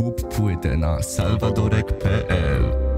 Kup płytę na salwadorek.pl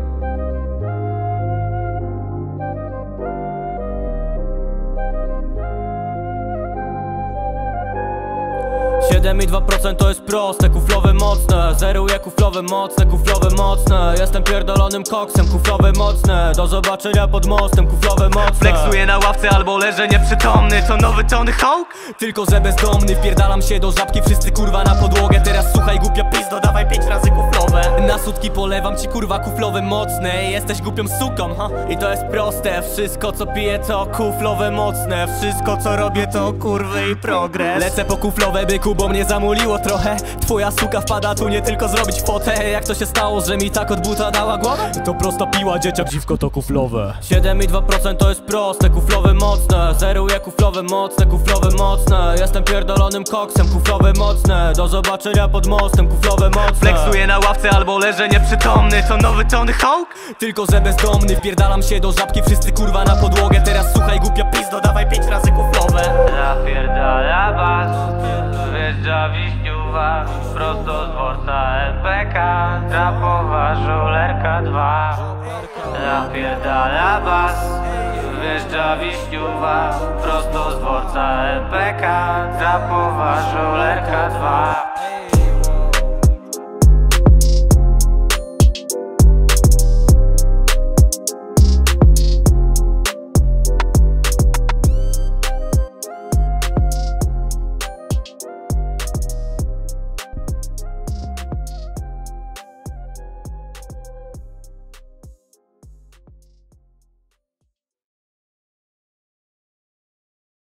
Siedem i 2% to jest proste, kuflowe mocne. Zeruję kuflowe mocne, kuflowe mocne. Jestem pierdolonym koksem, kuflowe mocne. Do zobaczenia pod mostem, kuflowe mocne. Flexuję na ławce albo leżę nieprzytomny. To nowy Tony Hawk? Tylko że bezdomny, wpierdalam się do żabki. Wszyscy kurwa na podłogę, teraz słuchaj głupia pizdo. Dawaj pięć razy kuflowe sutki polewam ci kurwa kuflowe mocne. Jesteś głupią suką, ha? I to jest proste. Wszystko co piję to kuflowe mocne. Wszystko co robię to kurwy i progres. Lecę po kuflowe byku, bo mnie zamuliło trochę. Twoja suka wpada tu nie tylko zrobić fotę. Jak to się stało, że mi tak od buta dała głowę? To prosta piła, dzieciak, dziwko to kuflowe. 7 i 2% to jest proste, kuflowe mocne. Zeruję kuflowe mocne, kuflowe mocne. Jestem pierdolonym koksem, kuflowe mocne. Do zobaczenia pod mostem, kuflowe mocne. Flexuję na ławce albo leżę nieprzytomny To nowy Tony Hawk? Tylko że bezdomny, wpierdalam się do żabki Wszyscy kurwa na podłogę, teraz słuchaj głupia pizdo Dawaj pięć razy kuflowe Napierdala was Wjeżdża Wiśniuwa Prosto z dworca MPK Trapowa żulerka 2 Napierdala was Wjeżdża Wiśniuwa Prosto z dworca MPK Trapowa żulerka 2